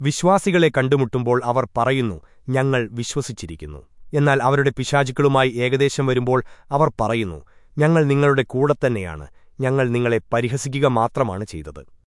വിശ്വാസികളെ കണ്ടുമുട്ടുമ്പോൾ അവർ പറയുന്നു ഞങ്ങൾ വിശ്വസിച്ചിരിക്കുന്നു. എന്നാൽ അവരുടെ പിശാചുക്കളുമായി ഏകദേശം വരുമ്പോൾ അവർ പറയുന്നു ഞങ്ങൾ നിങ്ങളുടെ കൂടെ തന്നെയാണ്. ഞങ്ങൾ നിങ്ങളെ പരിഹസിക്കുക മാത്രമാണ് ചെയ്തത്.